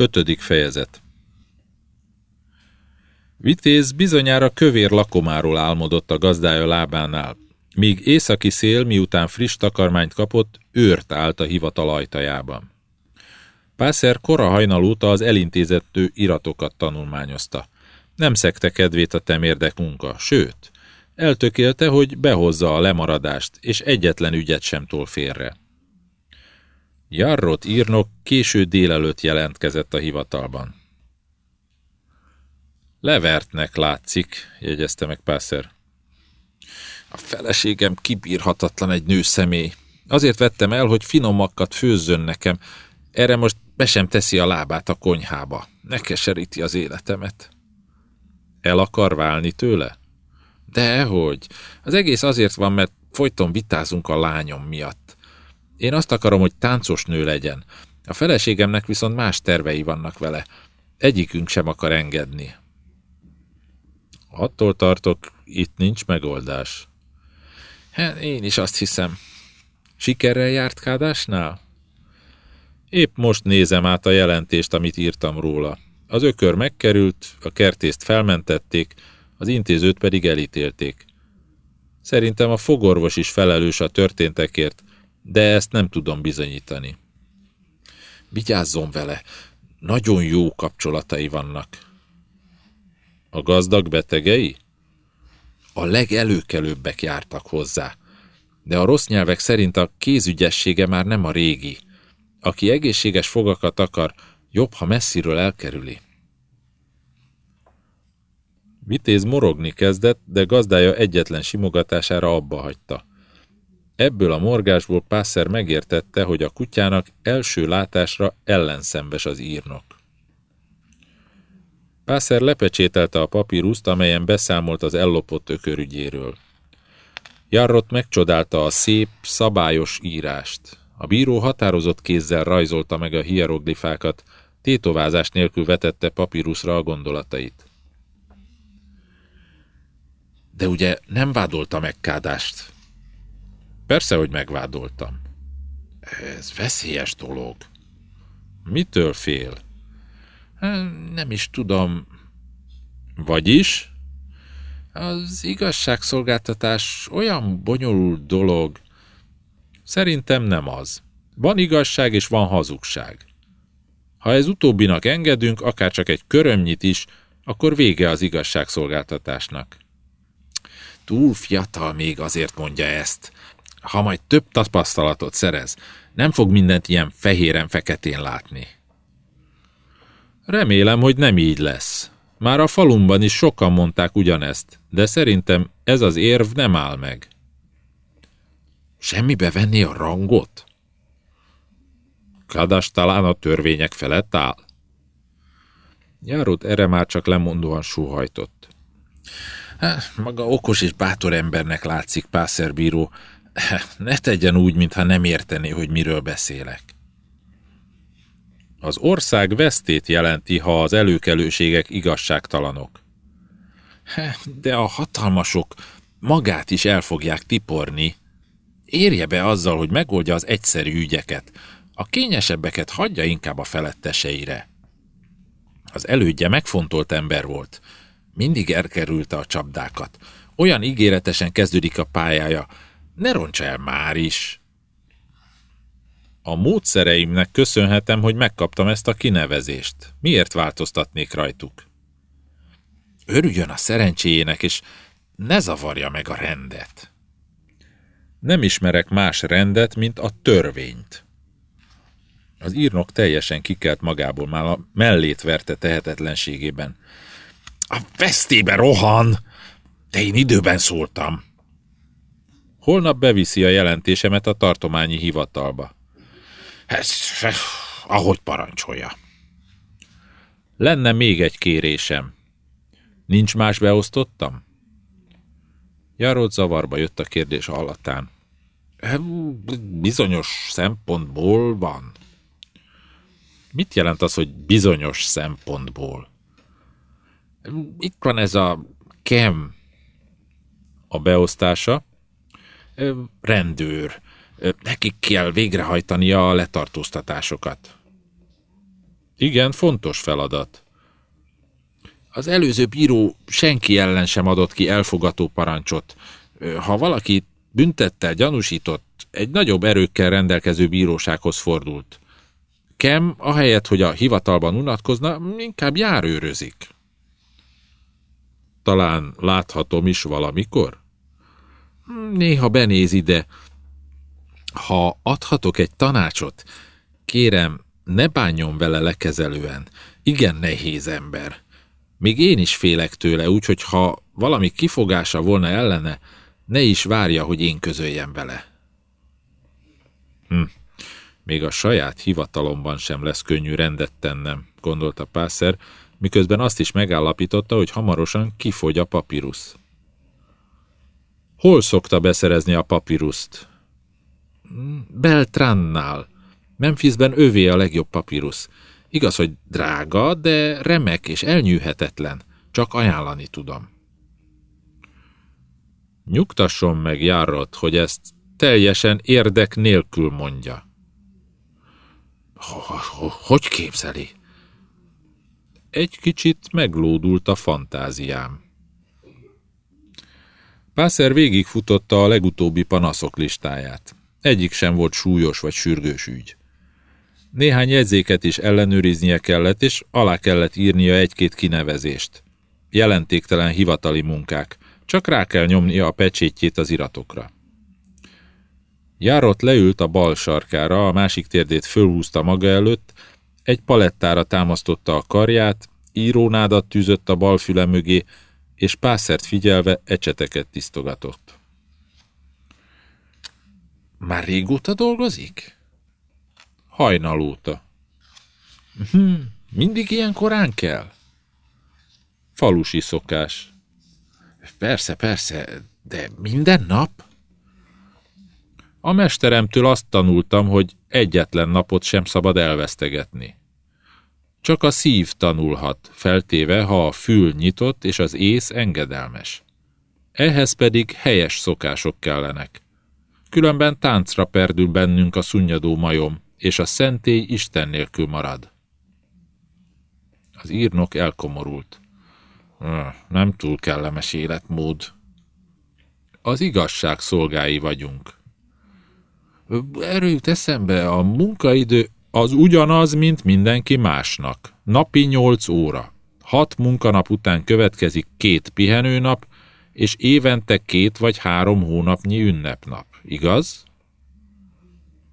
Ötödik fejezet Vitéz bizonyára kövér lakomáról álmodott a gazdája lábánál, míg északi szél, miután friss takarmányt kapott, őrt állt a hivatal ajtajában. Pászer kora hajnal óta az elintézettő iratokat tanulmányozta. Nem szekte kedvét a temérdek munka, sőt, eltökélte, hogy behozza a lemaradást, és egyetlen ügyet sem tol félre. Jarrot írnok késő délelőtt jelentkezett a hivatalban. Levertnek látszik, jegyezte meg Pászer. A feleségem kibírhatatlan egy nő személy. Azért vettem el, hogy finomakat főzzön nekem. Erre most be sem teszi a lábát a konyhába. Ne keseríti az életemet. El akar válni tőle? Dehogy. Az egész azért van, mert folyton vitázunk a lányom miatt. Én azt akarom, hogy táncos nő legyen. A feleségemnek viszont más tervei vannak vele. Egyikünk sem akar engedni. Attól tartok, itt nincs megoldás. Hát én is azt hiszem. Sikerrel járt Kádásnál? Épp most nézem át a jelentést, amit írtam róla. Az ökör megkerült, a kertészt felmentették, az intézőt pedig elítélték. Szerintem a fogorvos is felelős a történtekért, de ezt nem tudom bizonyítani. Vigyázzon vele, nagyon jó kapcsolatai vannak. A gazdag betegei? A legelőkelőbbek jártak hozzá, de a rossz nyelvek szerint a kézügyessége már nem a régi. Aki egészséges fogakat akar, jobb, ha messziről elkerüli. Vitéz morogni kezdett, de gazdája egyetlen simogatására abba hagyta. Ebből a morgásból Pászer megértette, hogy a kutyának első látásra ellenszembes az írnok. Pászer lepecsételte a papíruszt, amelyen beszámolt az ellopott ökörügyéről. Jarrott megcsodálta a szép, szabályos írást. A bíró határozott kézzel rajzolta meg a hieroglifákat, tétovázás nélkül vetette papíruszra a gondolatait. De ugye nem vádolta meg Kádást? Persze, hogy megvádoltam. Ez veszélyes dolog. Mitől fél? Nem is tudom. Vagyis? Az igazságszolgáltatás olyan bonyolult dolog. Szerintem nem az. Van igazság és van hazugság. Ha ez utóbbinak engedünk, akár csak egy körömnyit is, akkor vége az igazságszolgáltatásnak. Túl fiatal még azért mondja ezt. Ha majd több tapasztalatot szerez, nem fog mindent ilyen fehéren-feketén látni. Remélem, hogy nem így lesz. Már a falumban is sokan mondták ugyanezt, de szerintem ez az érv nem áll meg. Semmibe venni a rangot? Kadas talán a törvények felett áll. Járót erre már csak lemondóan sóhajtott. Maga okos és bátor embernek látszik, pászerbíró. Ne tegyen úgy, mintha nem értené, hogy miről beszélek. Az ország vesztét jelenti, ha az előkelőségek igazságtalanok. De a hatalmasok magát is el fogják tiporni. Érje be azzal, hogy megoldja az egyszerű ügyeket. A kényesebbeket hagyja inkább a feletteseire. Az elődje megfontolt ember volt. Mindig elkerülte a csapdákat. Olyan ígéretesen kezdődik a pályája. Ne roncs el már is! A módszereimnek köszönhetem, hogy megkaptam ezt a kinevezést. Miért változtatnék rajtuk? Örüljön a szerencséjének, és ne zavarja meg a rendet. Nem ismerek más rendet, mint a törvényt. Az írnok teljesen kikelt magából, már a mellét verte tehetetlenségében. A vesztébe rohan! De én időben szóltam. Holnap beviszi a jelentésemet a tartományi hivatalba. Ez, ahogy parancsolja. Lenne még egy kérésem. Nincs más beosztottam? Jarót zavarba jött a kérdés hallatán. Bizonyos szempontból van. Mit jelent az, hogy bizonyos szempontból? Itt van ez a kem a beosztása. Rendőr Nekik kell végrehajtania a letartóztatásokat. Igen, fontos feladat. Az előző bíró senki ellen sem adott ki elfogató parancsot. Ha valaki büntettel gyanúsított, egy nagyobb erőkkel rendelkező bírósághoz fordult. Kem, ahelyett, hogy a hivatalban unatkozna, inkább járőrözik. Talán láthatom is valamikor? Néha benéz ide. Ha adhatok egy tanácsot, kérem, ne bánjon vele lekezelően. Igen nehéz ember. Még én is félek tőle, úgyhogy ha valami kifogása volna ellene, ne is várja, hogy én közöljem vele. Hm. Még a saját hivatalomban sem lesz könnyű rendet tennem, gondolta Pászer, miközben azt is megállapította, hogy hamarosan kifogy a papírusz. Hol szokta beszerezni a papíruszt? Beltrannál. Memphisben övé a legjobb papírusz. Igaz, hogy drága, de remek és elnyűhetetlen. Csak ajánlani tudom. Nyugtasson meg járott, hogy ezt teljesen érdek nélkül mondja. Hogy képzeli? Egy kicsit meglódult a fantáziám. Pászer végigfutotta a legutóbbi panaszok listáját. Egyik sem volt súlyos vagy sürgős ügy. Néhány jegyzéket is ellenőriznie kellett, és alá kellett írnia egy-két kinevezést. Jelentéktelen hivatali munkák, csak rá kell nyomnia a pecsétjét az iratokra. Járott leült a bal sarkára, a másik térdét fölhúzta maga előtt, egy palettára támasztotta a karját, írónádat tűzött a bal füle mögé, és pászert figyelve ecseteket tisztogatott. Már régóta dolgozik? Hajnal óta. Hm, mindig ilyen korán kell? Falusi szokás. Persze, persze, de minden nap? A mesteremtől azt tanultam, hogy egyetlen napot sem szabad elvesztegetni. Csak a szív tanulhat, feltéve, ha a fül nyitott és az ész engedelmes. Ehhez pedig helyes szokások kellenek. Különben táncra perdül bennünk a szunnyadó majom, és a szentély Isten nélkül marad. Az írnok elkomorult. Nem túl kellemes életmód. Az igazság szolgái vagyunk. Erről jut eszembe, a munkaidő az ugyanaz, mint mindenki másnak. Napi nyolc óra. Hat munkanap után következik két pihenőnap, és évente két vagy három hónapnyi ünnepnap. Igaz?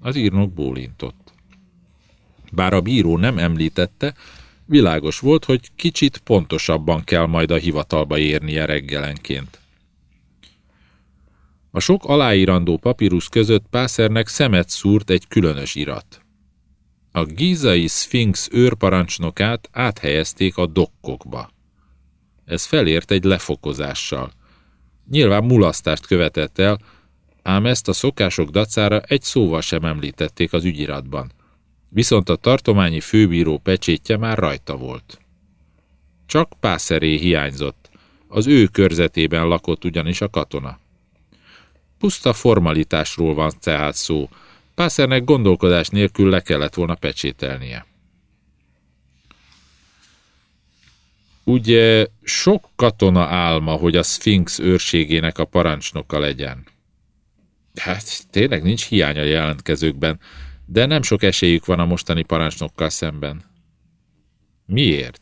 Az írnok bólintott. Bár a bíró nem említette, világos volt, hogy kicsit pontosabban kell majd a hivatalba érnie reggelenként. A sok aláírandó papírus között Pászernek szemet szúrt egy különös irat. A gízai szfinx őrparancsnokát áthelyezték a dokkokba. Ez felért egy lefokozással. Nyilván mulasztást követett el, ám ezt a szokások dacára egy szóval sem említették az ügyiratban. Viszont a tartományi főbíró pecsétje már rajta volt. Csak pászeré hiányzott. Az ő körzetében lakott ugyanis a katona. Puszta formalitásról van tehát szó. Pászernek gondolkodás nélkül le kellett volna pecsételnie. Ugye sok katona álma, hogy a Sphinx őrségének a parancsnoka legyen. Hát tényleg nincs hiány a jelentkezőkben, de nem sok esélyük van a mostani parancsnokkal szemben. Miért?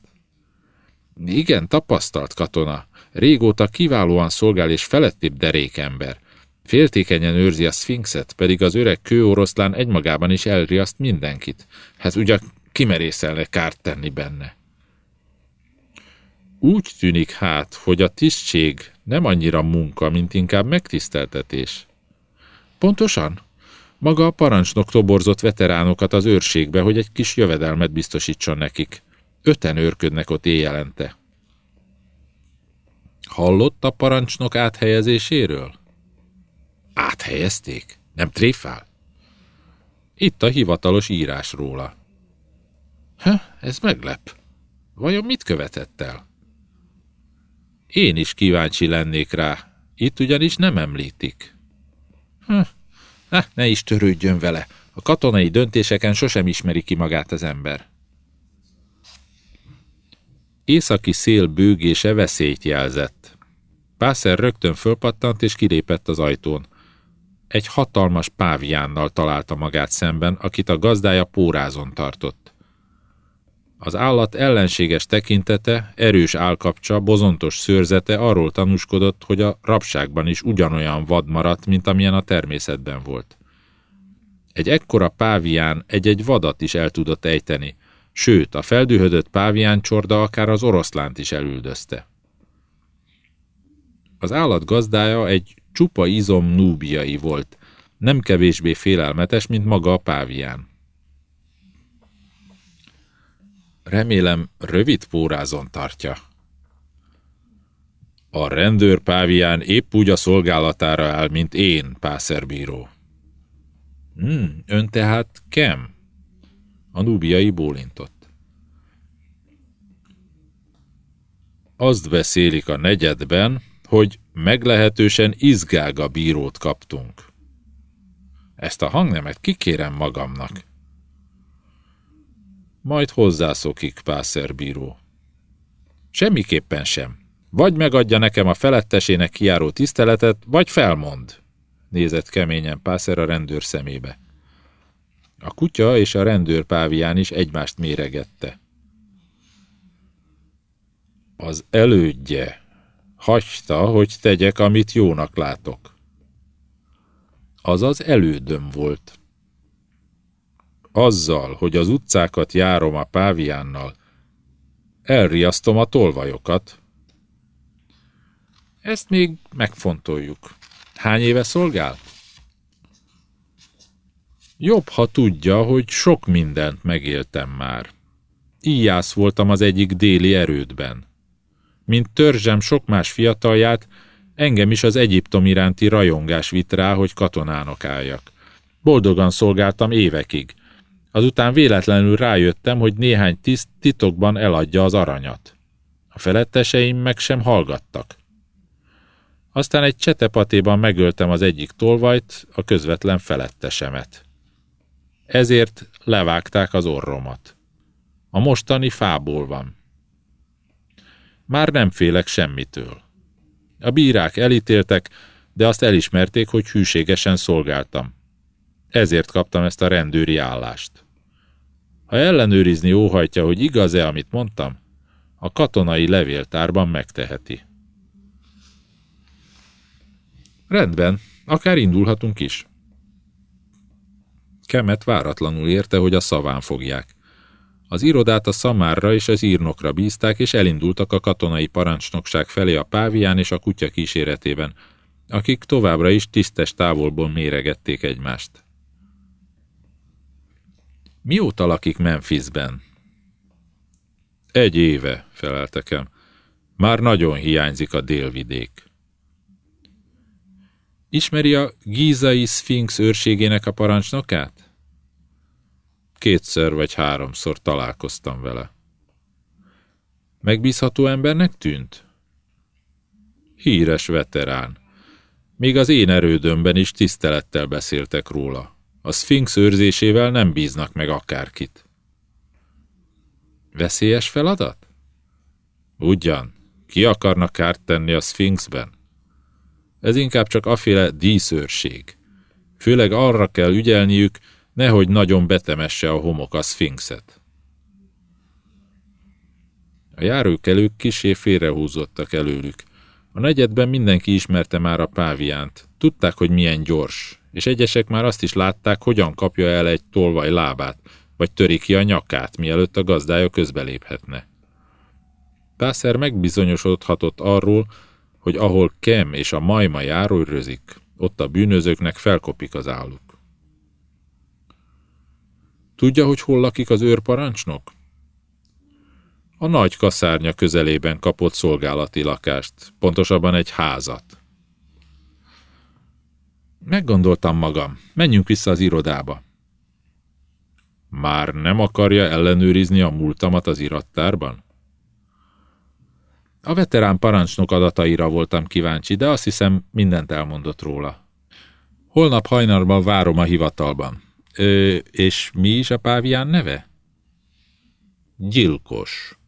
Igen, tapasztalt katona. Régóta kiválóan szolgál és felettébb derékember. Féltékenyen őrzi a szfinxet, pedig az öreg kőoroszlán egymagában is elriaszt mindenkit. Hát ugye kimerészelne kárt tenni benne. Úgy tűnik hát, hogy a tisztség nem annyira munka, mint inkább megtiszteltetés. Pontosan? Maga a parancsnok toborzott veteránokat az őrségbe, hogy egy kis jövedelmet biztosítson nekik. Öten őrködnek ott éjjelente. Hallott a parancsnok áthelyezéséről? Áthelyezték? Nem tréfál? Itt a hivatalos írás róla. Ha, ez meglep. Vajon mit követett el? Én is kíváncsi lennék rá. Itt ugyanis nem említik. Hm, ne, ne is törődjön vele. A katonai döntéseken sosem ismeri ki magát az ember. északi szél bőgése veszélyt jelzett. Pászer rögtön fölpattant és kilépett az ajtón. Egy hatalmas páviánnal találta magát szemben, akit a gazdája pórázon tartott. Az állat ellenséges tekintete, erős állkapcsa, bozontos szőrzete arról tanúskodott, hogy a rabságban is ugyanolyan vad maradt, mint amilyen a természetben volt. Egy ekkora pávián egy-egy vadat is el tudott ejteni, sőt, a feldühödött pávián csorda akár az oroszlánt is elüldözte. Az állat gazdája egy csupa izom núbiai volt, nem kevésbé félelmetes, mint maga a pávián. Remélem, rövid pórázon tartja. A rendőr pávián épp úgy a szolgálatára áll, mint én, pászerbíró. Hmm, ön tehát Kem? A núbiai bólintott. Azt beszélik a negyedben, hogy meglehetősen izgága bírót kaptunk. Ezt a hangnemet kikérem magamnak. Majd hozzászokik, pászerbíró. Semmiképpen sem. Vagy megadja nekem a felettesének kiáró tiszteletet, vagy felmond, nézett keményen Pászer a rendőr szemébe. A kutya és a rendőr pávián is egymást méregette. Az elődje hagyta, hogy tegyek, amit jónak látok. Az az elődöm volt. Azzal, hogy az utcákat járom a páviánnal, elriasztom a tolvajokat. Ezt még megfontoljuk. Hány éve szolgál? Jobb, ha tudja, hogy sok mindent megéltem már. Íjász voltam az egyik déli erődben. Mint törzsem sok más fiatalját, engem is az Egyiptom iránti rajongás vitt rá, hogy katonának álljak. Boldogan szolgáltam évekig. Azután véletlenül rájöttem, hogy néhány tiszt titokban eladja az aranyat. A feletteseim meg sem hallgattak. Aztán egy csetepatéban megöltem az egyik tolvajt, a közvetlen felettesemet. Ezért levágták az orromat. A mostani fából van. Már nem félek semmitől. A bírák elítéltek, de azt elismerték, hogy hűségesen szolgáltam. Ezért kaptam ezt a rendőri állást. Ha ellenőrizni óhajtja, hogy igaz-e, amit mondtam, a katonai levéltárban megteheti. Rendben, akár indulhatunk is. Kemet váratlanul érte, hogy a szaván fogják. Az irodát a szamárra és az írnokra bízták, és elindultak a katonai parancsnokság felé a pávián és a kutya kíséretében, akik továbbra is tisztes távolból méregették egymást. Mióta lakik Memphisben? Egy éve, feleltekem. Már nagyon hiányzik a délvidék. Ismeri a gízai szfinx őrségének a parancsnokát? Kétszer vagy háromszor találkoztam vele. Megbízható embernek tűnt? Híres veterán. Még az én erődömben is tisztelettel beszéltek róla. A szfinx őrzésével nem bíznak meg akárkit. Veszélyes feladat? Ugyan. Ki akarnak kárt tenni a szfinxben? Ez inkább csak aféle díszőrség. Főleg arra kell ügyelniük, nehogy nagyon betemesse a homok a szfinxet. A járókelők kisé félrehúzottak előlük. A negyedben mindenki ismerte már a páviánt. Tudták, hogy milyen gyors, és egyesek már azt is látták, hogyan kapja el egy tolvaj lábát, vagy töri ki a nyakát, mielőtt a gazdája közbeléphetne. Pászer megbizonyosodhatott arról, hogy ahol Kem és a majma járőrözik, ott a bűnözőknek felkopik az álluk. Tudja, hogy hol lakik az őrparancsnok? A nagy kaszárnya közelében kapott szolgálati lakást, pontosabban egy házat. Meggondoltam magam, menjünk vissza az irodába. Már nem akarja ellenőrizni a múltamat az irattárban? A veterán parancsnok adataira voltam kíváncsi, de azt hiszem mindent elmondott róla. Holnap hajnalban várom a hivatalban. Ö, és mi is a pávián neve? Gyilkos.